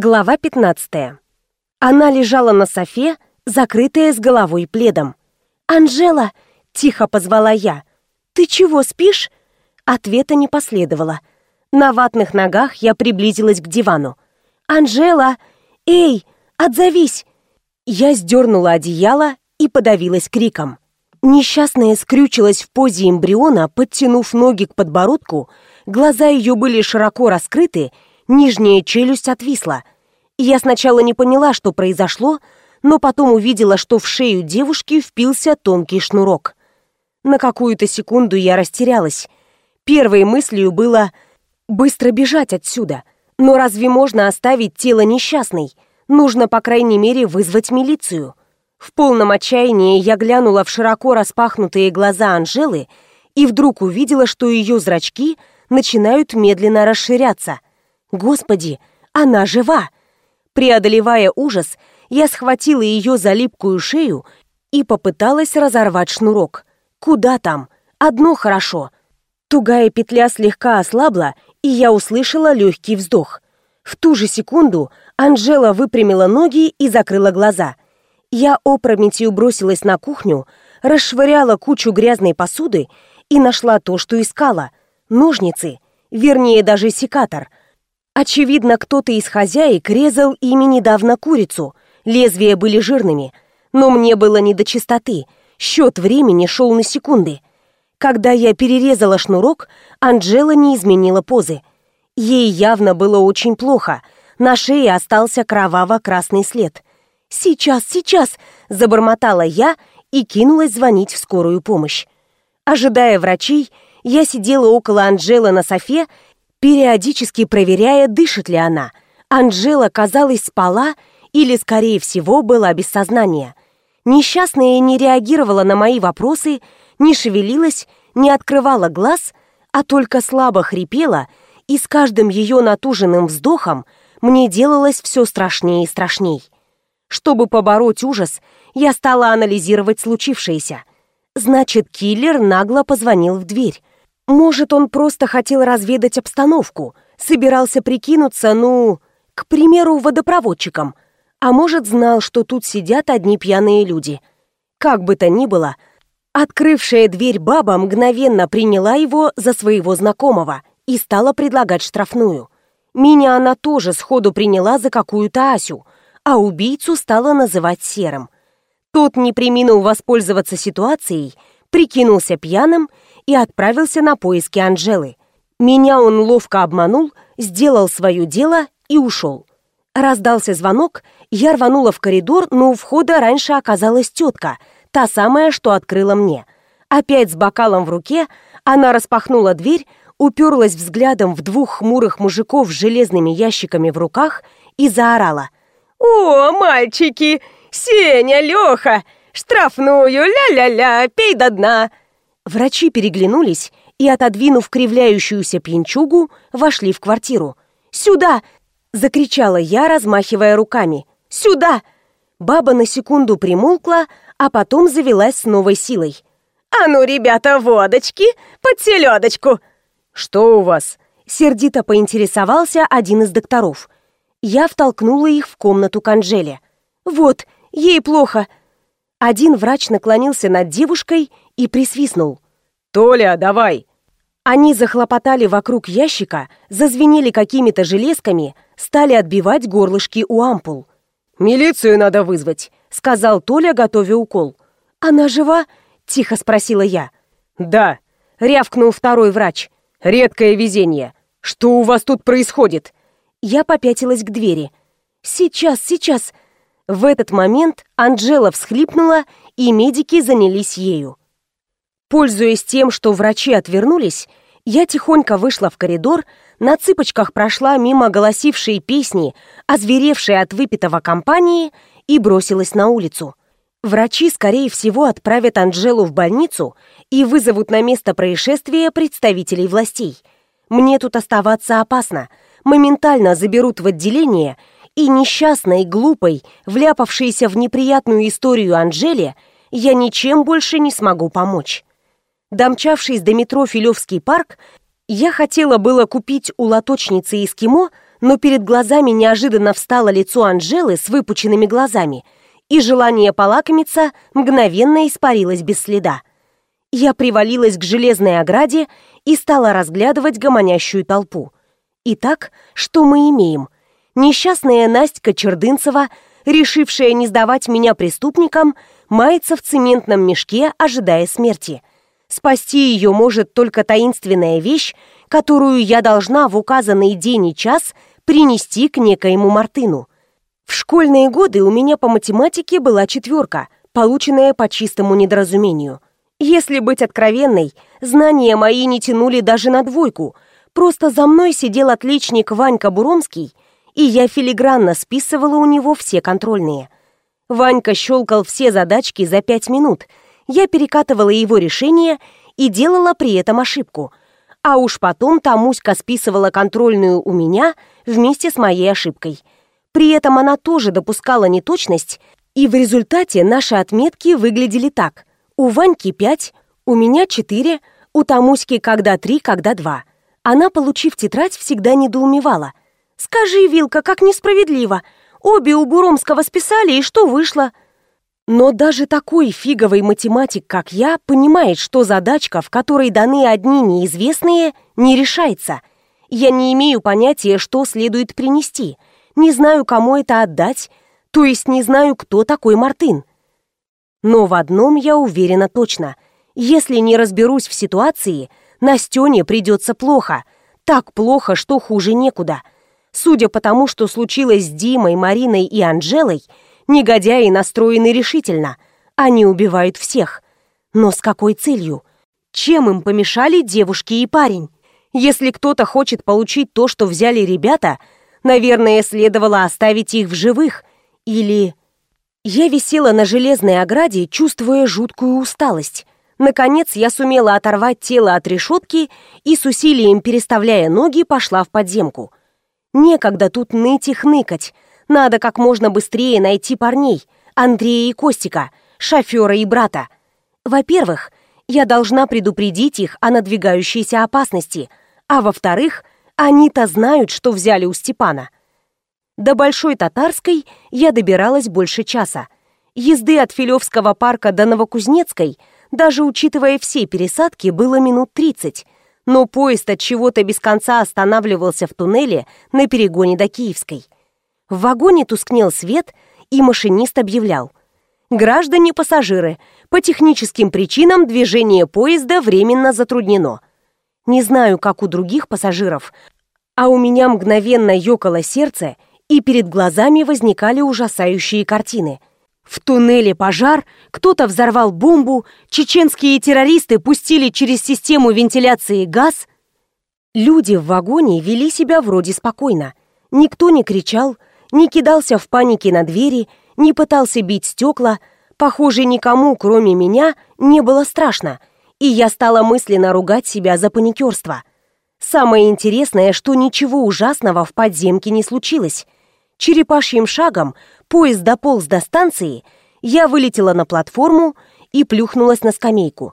Глава 15. Она лежала на софе, закрытая с головой пледом. «Анжела!» — тихо позвала я. «Ты чего, спишь?» Ответа не последовало. На ватных ногах я приблизилась к дивану. «Анжела! Эй, отзовись!» Я сдернула одеяло и подавилась криком. Несчастная скрючилась в позе эмбриона, подтянув ноги к подбородку, глаза ее были широко раскрыты, Нижняя челюсть отвисла. Я сначала не поняла, что произошло, но потом увидела, что в шею девушки впился тонкий шнурок. На какую-то секунду я растерялась. Первой мыслью было быстро бежать отсюда. Но разве можно оставить тело несчастной? Нужно, по крайней мере, вызвать милицию. В полном отчаянии я глянула в широко распахнутые глаза Анжелы и вдруг увидела, что ее зрачки начинают медленно расширяться – Господи, она жива! Преодолевая ужас, я схватила ее за липкую шею и попыталась разорвать шнурок. Куда там? Одно хорошо. Тугая петля слегка ослабла, и я услышала легкий вздох. В ту же секунду Анжела выпрямила ноги и закрыла глаза. Я опрометью бросилась на кухню, расшвыряла кучу грязной посуды и нашла то, что искала. Ножницы, вернее даже секатор — Очевидно, кто-то из хозяек резал ими недавно курицу. Лезвия были жирными. Но мне было не до чистоты. Счет времени шел на секунды. Когда я перерезала шнурок, Анжела не изменила позы. Ей явно было очень плохо. На шее остался кроваво-красный след. «Сейчас, сейчас!» – забормотала я и кинулась звонить в скорую помощь. Ожидая врачей, я сидела около Анжелы на софе периодически проверяя, дышит ли она. Анжела, казалось, спала или, скорее всего, была без сознания. Несчастная не реагировала на мои вопросы, не шевелилась, не открывала глаз, а только слабо хрипела, и с каждым ее натуженным вздохом мне делалось все страшнее и страшней. Чтобы побороть ужас, я стала анализировать случившееся. Значит, киллер нагло позвонил в дверь. Может, он просто хотел разведать обстановку, собирался прикинуться, ну, к примеру, водопроводчиком, а может, знал, что тут сидят одни пьяные люди. Как бы то ни было, открывшая дверь баба мгновенно приняла его за своего знакомого и стала предлагать штрафную. Меня она тоже сходу приняла за какую-то Асю, а убийцу стала называть Серым. Тот не приминул воспользоваться ситуацией, прикинулся пьяным и отправился на поиски Анжелы. Меня он ловко обманул, сделал свое дело и ушел. Раздался звонок, я рванула в коридор, но у входа раньше оказалась тетка, та самая, что открыла мне. Опять с бокалом в руке она распахнула дверь, уперлась взглядом в двух хмурых мужиков с железными ящиками в руках и заорала. «О, мальчики! Сеня, Леха! Штрафную, ля-ля-ля, пей до дна!» Врачи переглянулись и, отодвинув кривляющуюся пьянчугу, вошли в квартиру. «Сюда!» — закричала я, размахивая руками. «Сюда!» Баба на секунду примолкла, а потом завелась с новой силой. «А ну, ребята, водочки, под селедочку!» «Что у вас?» — сердито поинтересовался один из докторов. Я втолкнула их в комнату к Анжеле. «Вот, ей плохо!» Один врач наклонился над девушкой и присвистнул. «Толя, давай!» Они захлопотали вокруг ящика, зазвенели какими-то железками, стали отбивать горлышки у ампул. «Милицию надо вызвать», — сказал Толя, готовя укол. «Она жива?» — тихо спросила я. «Да», — рявкнул второй врач. «Редкое везение. Что у вас тут происходит?» Я попятилась к двери. «Сейчас, сейчас!» В этот момент Анжела всхлипнула, и медики занялись ею. Пользуясь тем, что врачи отвернулись, я тихонько вышла в коридор, на цыпочках прошла мимо голосившей песни, озверевшей от выпитого компании, и бросилась на улицу. Врачи, скорее всего, отправят Анжелу в больницу и вызовут на место происшествия представителей властей. Мне тут оставаться опасно. Моментально заберут в отделение, и несчастной, глупой, вляпавшейся в неприятную историю Анжеле, я ничем больше не смогу помочь. Домчавшись до метро Филевский парк, я хотела было купить у лоточницы эскимо, но перед глазами неожиданно встало лицо Анжелы с выпученными глазами, и желание полакомиться мгновенно испарилось без следа. Я привалилась к железной ограде и стала разглядывать гомонящую толпу. Итак, что мы имеем? Несчастная Настя Чердынцева, решившая не сдавать меня преступникам, мается в цементном мешке, ожидая смерти. Спасти ее может только таинственная вещь, которую я должна в указанный день и час принести к некоему Мартыну. В школьные годы у меня по математике была четверка, полученная по чистому недоразумению – если быть откровенной, знания мои не тянули даже на двойку. Просто за мной сидел отличник Ванька Буромский, и я филигранно списывала у него все контрольные. Ванька щелкал все задачки за пять минут. Я перекатывала его решение и делала при этом ошибку. А уж потом Тамуська списывала контрольную у меня вместе с моей ошибкой. При этом она тоже допускала неточность, и в результате наши отметки выглядели так. У Ваньки пять, у меня четыре, у Тамуськи когда три, когда два. Она, получив тетрадь, всегда недоумевала. «Скажи, Вилка, как несправедливо! Обе у Буромского списали, и что вышло?» Но даже такой фиговый математик, как я, понимает, что задачка, в которой даны одни неизвестные, не решается. Я не имею понятия, что следует принести. Не знаю, кому это отдать, то есть не знаю, кто такой Мартын. Но в одном я уверена точно. Если не разберусь в ситуации, Настене придется плохо. Так плохо, что хуже некуда. Судя по тому, что случилось с Димой, Мариной и Анжелой, негодяи настроены решительно. Они убивают всех. Но с какой целью? Чем им помешали девушки и парень? Если кто-то хочет получить то, что взяли ребята, наверное, следовало оставить их в живых. Или я висела на железной ограде, чувствуя жуткую усталость. Наконец я сумела оторвать тело от решетки и с усилием переставляя ноги пошла в подземку. Некогда тут ныть и хныкать. Надо как можно быстрее найти парней, Андрея и Костика, шофера и брата. Во-первых, я должна предупредить их о надвигающейся опасности, а во-вторых, они-то знают, что взяли у Степана. До Большой Татарской я добиралась больше часа. Езды от Филевского парка до Новокузнецкой, даже учитывая все пересадки, было минут 30, но поезд от чего-то без конца останавливался в туннеле на перегоне до Киевской. В вагоне тускнел свет, и машинист объявлял. «Граждане-пассажиры, по техническим причинам движение поезда временно затруднено». Не знаю, как у других пассажиров, а у меня мгновенно ёкало сердце – и перед глазами возникали ужасающие картины. В туннеле пожар, кто-то взорвал бомбу, чеченские террористы пустили через систему вентиляции газ. Люди в вагоне вели себя вроде спокойно. Никто не кричал, не кидался в панике на двери, не пытался бить стекла. Похоже, никому, кроме меня, не было страшно, и я стала мысленно ругать себя за паникерство. Самое интересное, что ничего ужасного в подземке не случилось. Черепашьим шагом поезд дополз до станции, я вылетела на платформу и плюхнулась на скамейку.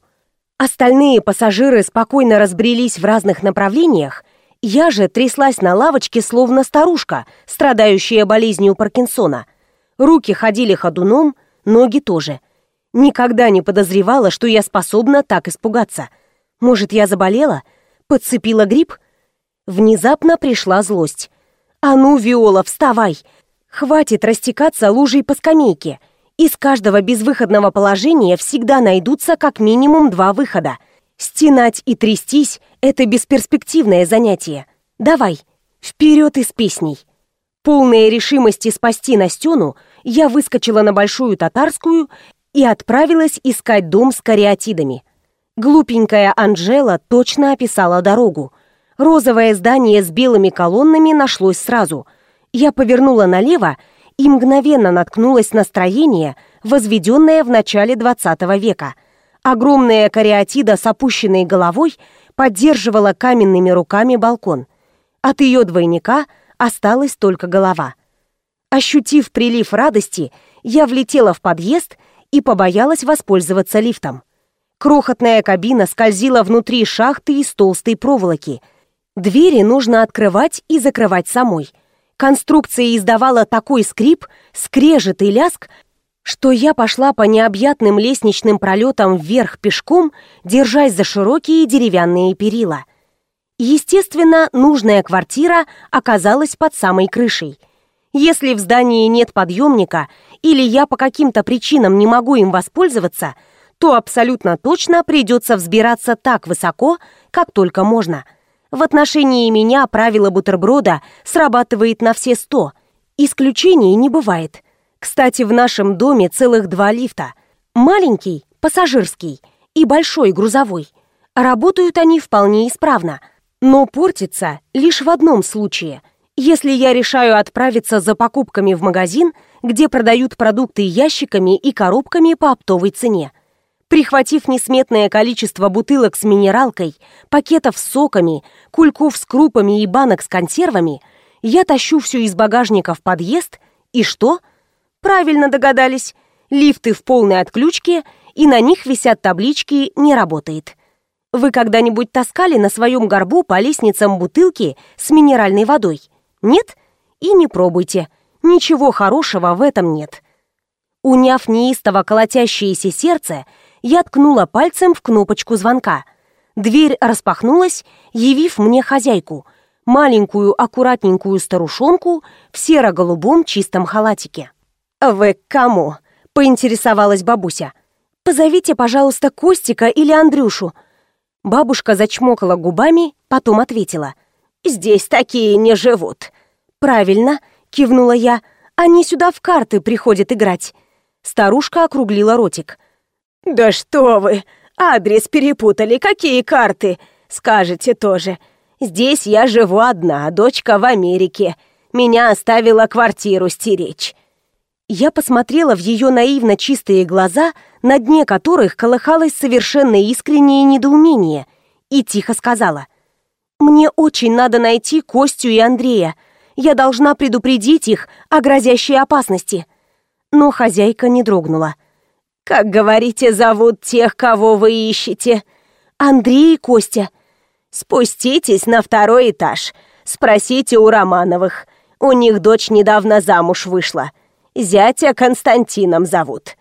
Остальные пассажиры спокойно разбрелись в разных направлениях, я же тряслась на лавочке, словно старушка, страдающая болезнью Паркинсона. Руки ходили ходуном, ноги тоже. Никогда не подозревала, что я способна так испугаться. Может, я заболела? Подцепила грипп? Внезапно пришла злость. «А ну, Виола, вставай! Хватит растекаться лужей по скамейке. Из каждого безвыходного положения всегда найдутся как минимум два выхода. Стенать и трястись — это бесперспективное занятие. Давай, вперед из песней!» Полная решимости спасти Настену, я выскочила на Большую Татарскую и отправилась искать дом с кариатидами. Глупенькая Анжела точно описала дорогу — Розовое здание с белыми колоннами нашлось сразу. Я повернула налево и мгновенно наткнулась на строение, возведенное в начале 20 века. Огромная кариатида с опущенной головой поддерживала каменными руками балкон. От ее двойника осталась только голова. Ощутив прилив радости, я влетела в подъезд и побоялась воспользоваться лифтом. Крохотная кабина скользила внутри шахты из толстой проволоки – Двери нужно открывать и закрывать самой. Конструкция издавала такой скрип, скрежет и ляск, что я пошла по необъятным лестничным пролетам вверх пешком, держась за широкие деревянные перила. Естественно, нужная квартира оказалась под самой крышей. Если в здании нет подъемника или я по каким-то причинам не могу им воспользоваться, то абсолютно точно придется взбираться так высоко, как только можно. В отношении меня правило бутерброда срабатывает на все сто. Исключений не бывает. Кстати, в нашем доме целых два лифта. Маленький, пассажирский, и большой, грузовой. Работают они вполне исправно. Но портится лишь в одном случае. Если я решаю отправиться за покупками в магазин, где продают продукты ящиками и коробками по оптовой цене. Прихватив несметное количество бутылок с минералкой, пакетов с соками, кульков с крупами и банок с консервами, я тащу все из багажника в подъезд, и что – Правильно догадались. Лифты в полной отключке, и на них висят таблички «Не работает». Вы когда-нибудь таскали на своем горбу по лестницам бутылки с минеральной водой? Нет? И не пробуйте. Ничего хорошего в этом нет. Уняв неистово колотящееся сердце, я ткнула пальцем в кнопочку звонка. Дверь распахнулась, явив мне хозяйку, маленькую аккуратненькую старушонку в серо-голубом чистом халатике. «Вы к кому?» — поинтересовалась бабуся. «Позовите, пожалуйста, Костика или Андрюшу». Бабушка зачмокала губами, потом ответила. «Здесь такие не живут». «Правильно», — кивнула я. «Они сюда в карты приходят играть». Старушка округлила ротик. «Да что вы! Адрес перепутали, какие карты? Скажете тоже. Здесь я живу одна, дочка в Америке. Меня оставила квартиру стеречь». Я посмотрела в ее наивно чистые глаза, на дне которых колыхалось совершенно искреннее недоумение, и тихо сказала. «Мне очень надо найти Костю и Андрея. Я должна предупредить их о грозящей опасности». Но хозяйка не дрогнула. «Как, говорите, зовут тех, кого вы ищете?» «Андрей и Костя». «Спуститесь на второй этаж. Спросите у Романовых. У них дочь недавно замуж вышла». Зятя Константином зовут».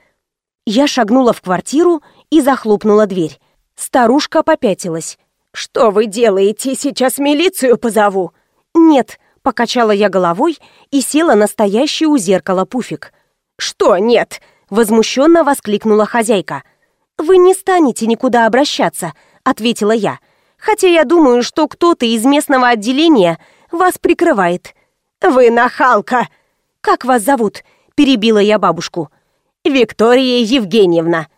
Я шагнула в квартиру и захлопнула дверь. Старушка попятилась. «Что вы делаете? Сейчас милицию позову». «Нет», — покачала я головой и села настоящий у зеркала пуфик. «Что нет?» — возмущенно воскликнула хозяйка. «Вы не станете никуда обращаться», — ответила я. «Хотя я думаю, что кто-то из местного отделения вас прикрывает». «Вы нахалка!» «Как вас зовут?» перебила я бабушку. «Виктория Евгеньевна!»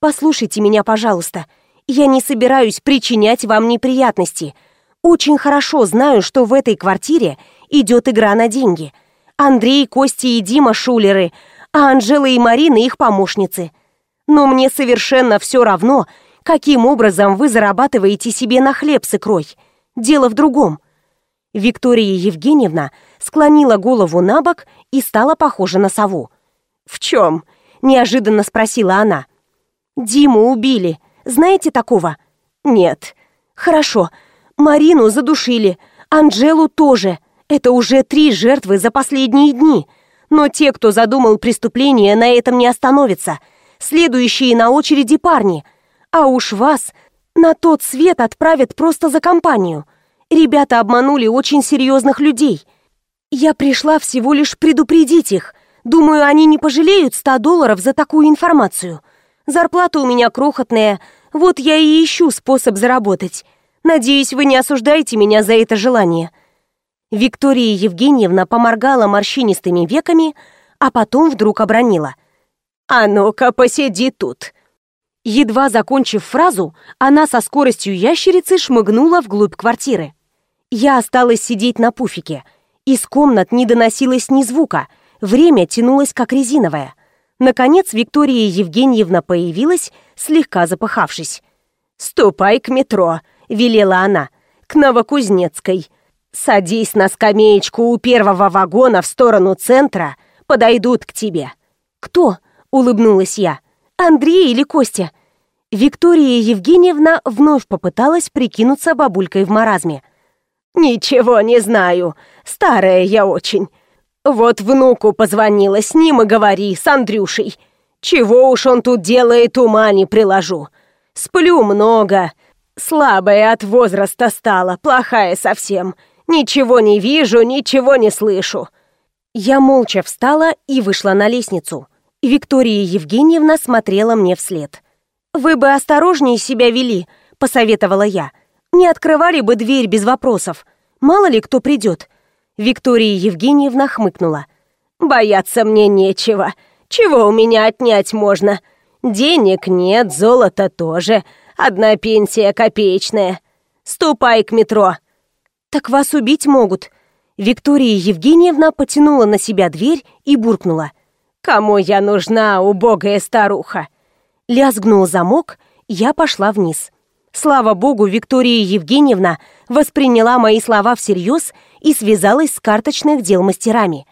«Послушайте меня, пожалуйста. Я не собираюсь причинять вам неприятности. Очень хорошо знаю, что в этой квартире идет игра на деньги. Андрей, Костя и Дима шулеры, а Анжела и Марина их помощницы. Но мне совершенно все равно, каким образом вы зарабатываете себе на хлеб с икрой. Дело в другом. Виктория Евгеньевна склонила голову на бок и стала похожа на сову. «В чем?» – неожиданно спросила она. «Диму убили. Знаете такого?» «Нет». «Хорошо. Марину задушили. Анжелу тоже. Это уже три жертвы за последние дни. Но те, кто задумал преступление, на этом не остановятся. Следующие на очереди парни. А уж вас на тот свет отправят просто за компанию». Ребята обманули очень серьезных людей. Я пришла всего лишь предупредить их. Думаю, они не пожалеют 100 долларов за такую информацию. Зарплата у меня крохотная, вот я и ищу способ заработать. Надеюсь, вы не осуждаете меня за это желание». Виктория Евгеньевна поморгала морщинистыми веками, а потом вдруг обронила. «А ну-ка, посиди тут!» Едва закончив фразу, она со скоростью ящерицы шмыгнула вглубь квартиры. Я осталась сидеть на пуфике. Из комнат не доносилось ни звука. Время тянулось как резиновое. Наконец Виктория Евгеньевна появилась, слегка запыхавшись. «Ступай к метро», — велела она, — «к Новокузнецкой. Садись на скамеечку у первого вагона в сторону центра, подойдут к тебе». «Кто?» — улыбнулась я. «Андрей или Костя?» Виктория Евгеньевна вновь попыталась прикинуться бабулькой в маразме — Ничего не знаю. Старая я очень. Вот внуку позвонила, с ним и говори, с Андрюшей. Чего уж он тут делает, ума не приложу. Сплю много. Слабая от возраста стала, плохая совсем. Ничего не вижу, ничего не слышу. Я молча встала и вышла на лестницу. Виктория Евгеньевна смотрела мне вслед. «Вы бы осторожнее себя вели», — посоветовала я. «Не открывали бы дверь без вопросов. Мало ли кто придет. Виктория Евгеньевна хмыкнула. «Бояться мне нечего. Чего у меня отнять можно? Денег нет, золота тоже. Одна пенсия копеечная. Ступай к метро». «Так вас убить могут». Виктория Евгеньевна потянула на себя дверь и буркнула. «Кому я нужна, убогая старуха?» Лязгнул замок, я пошла вниз. Слава богу, Виктория Евгеньевна восприняла мои слова всерьез и связалась с карточных дел мастерами.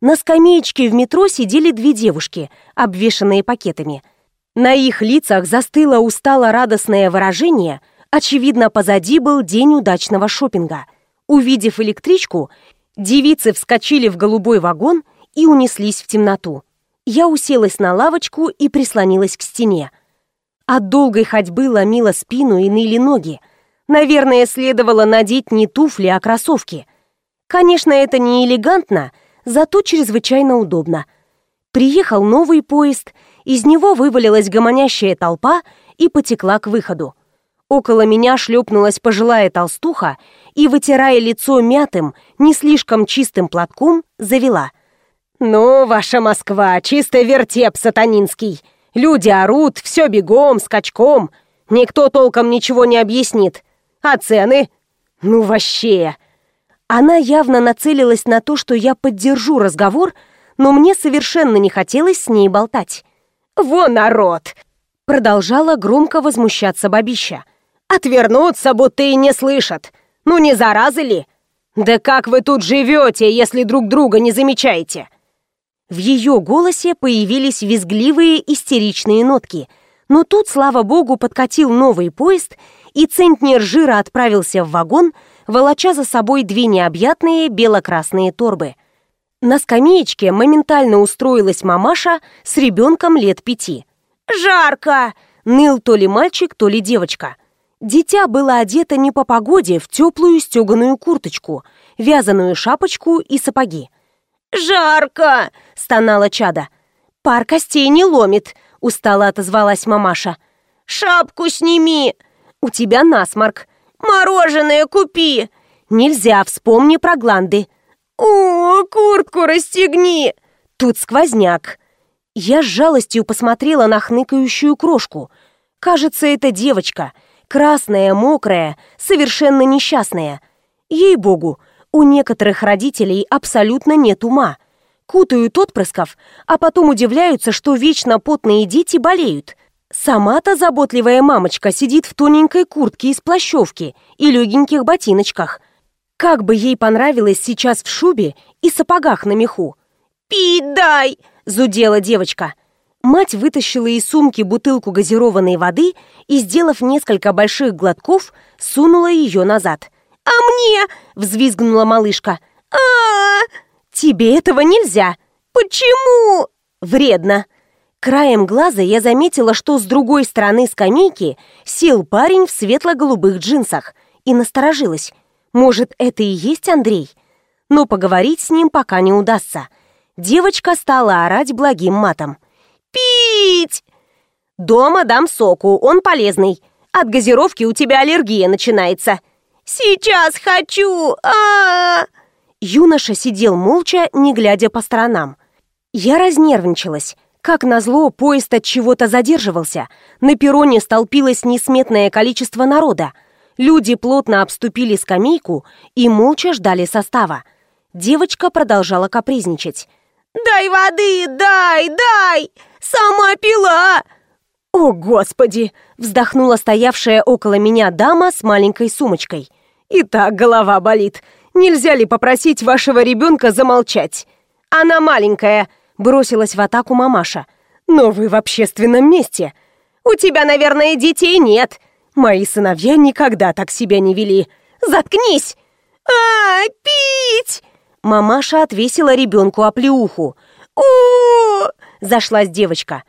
На скамеечке в метро сидели две девушки, обвешанные пакетами. На их лицах застыло устало-радостное выражение, очевидно, позади был день удачного шопинга. Увидев электричку, девицы вскочили в голубой вагон и унеслись в темноту. Я уселась на лавочку и прислонилась к стене. От долгой ходьбы ломила спину и ныли ноги. Наверное, следовало надеть не туфли, а кроссовки. Конечно, это не элегантно, зато чрезвычайно удобно. Приехал новый поезд, из него вывалилась гомонящая толпа и потекла к выходу. Около меня шлепнулась пожилая толстуха и, вытирая лицо мятым, не слишком чистым платком, завела. «Ну, ваша Москва, чисто вертеп сатанинский. Люди орут, все бегом, скачком. Никто толком ничего не объяснит. А цены? Ну вообще. Она явно нацелилась на то, что я поддержу разговор, но мне совершенно не хотелось с ней болтать. «Вон народ!» Продолжала громко возмущаться бабища. «Отвернуться, будто и не слышат. Ну не заразы ли? Да как вы тут живете, если друг друга не замечаете?» В ее голосе появились визгливые истеричные нотки. Но тут, слава богу, подкатил новый поезд, и центнер жира отправился в вагон, волоча за собой две необъятные бело-красные торбы. На скамеечке моментально устроилась мамаша с ребенком лет пяти. «Жарко!» — ныл то ли мальчик, то ли девочка. Дитя было одето не по погоде в теплую стеганую курточку, вязаную шапочку и сапоги. «Жарко!» — стонала чада. «Пар костей не ломит», — устало отозвалась мамаша. «Шапку сними!» «У тебя насморк». «Мороженое купи!» «Нельзя, вспомни про гланды». «О, куртку расстегни!» «Тут сквозняк». Я с жалостью посмотрела на хныкающую крошку. Кажется, это девочка. Красная, мокрая, совершенно несчастная. Ей-богу, у некоторых родителей абсолютно нет ума. Кутают отпрысков, а потом удивляются, что вечно потные дети болеют. Сама-то заботливая мамочка сидит в тоненькой куртке из плащевки и легеньких ботиночках. Как бы ей понравилось сейчас в шубе и сапогах на меху. «Пить дай!» – зудела девочка. Мать вытащила из сумки бутылку газированной воды и, сделав несколько больших глотков, сунула ее назад – «А мне?» — взвизгнула малышка. а, -а, Тебе этого нельзя!» «Почему?» «Вредно!» Краем глаза я заметила, что с другой стороны скамейки сел парень в светло-голубых джинсах и насторожилась. Может, это и есть Андрей? Но поговорить с ним пока не удастся. Девочка стала орать благим матом. «Пить!» «Дома дам соку, он полезный. От газировки у тебя аллергия начинается. «Сейчас хочу! а, Юноша сидел молча, не глядя по сторонам. Я разнервничалась. Как назло, поезд от чего-то задерживался. На перроне столпилось несметное количество народа. Люди плотно обступили скамейку и молча ждали состава. Девочка продолжала капризничать. «Дай воды, дай, дай! Сама пила!» «О, Господи!» — вздохнула стоявшая около меня дама с маленькой сумочкой. И так голова болит. Нельзя ли попросить вашего ребенка замолчать? Она маленькая, бросилась в атаку мамаша. Но вы в общественном месте. У тебя, наверное, детей нет. Мои сыновья никогда так себя не вели. Заткнись! А, пить! Мамаша отвесила ребенку оплеуху. у зашлась девочка.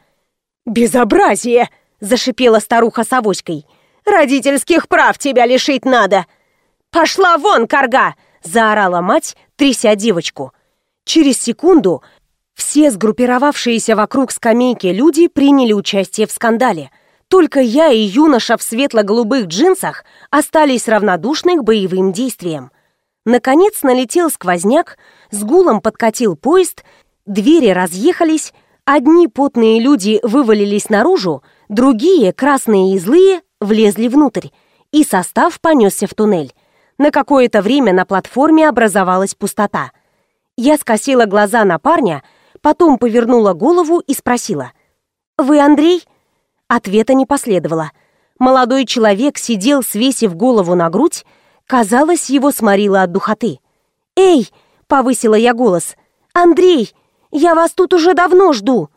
«Безобразие!» — зашипела старуха с авоськой. «Родительских прав тебя лишить надо!» «Пошла вон, корга!» — заорала мать, тряся девочку. Через секунду все сгруппировавшиеся вокруг скамейки люди приняли участие в скандале. Только я и юноша в светло-голубых джинсах остались равнодушны к боевым действиям. Наконец налетел сквозняк, с гулом подкатил поезд, двери разъехались, одни потные люди вывалились наружу, другие, красные и злые, влезли внутрь, и состав понесся в туннель. На какое-то время на платформе образовалась пустота. Я скосила глаза на парня, потом повернула голову и спросила. «Вы Андрей?» Ответа не последовало. Молодой человек сидел, свесив голову на грудь, казалось, его сморило от духоты. «Эй!» — повысила я голос. «Андрей, я вас тут уже давно жду!»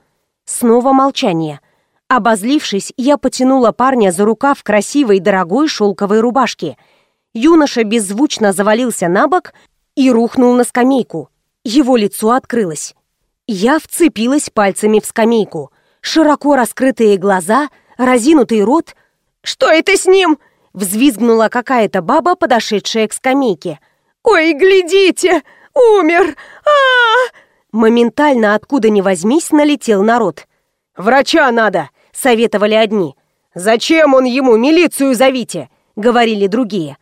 Снова молчание. Обозлившись, я потянула парня за рукав красивой дорогой шелковой рубашки. Юноша беззвучно завалился на бок и рухнул на скамейку. Его лицо открылось. Я вцепилась пальцами в скамейку. Широко раскрытые глаза, разинутый рот. «Что это с ним?» Взвизгнула какая-то баба, подошедшая к скамейке. «Ой, глядите! Умер! а, -а, -а Моментально, откуда ни возьмись, налетел народ. «Врача надо!» — советовали одни. «Зачем он ему? Милицию зовите!» — говорили другие.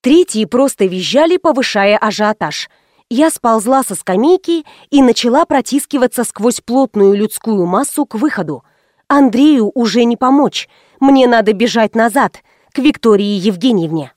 Третьи просто визжали, повышая ажиотаж — я сползла со скамейки и начала протискиваться сквозь плотную людскую массу к выходу. Андрею уже не помочь. Мне надо бежать назад, к Виктории Евгеньевне.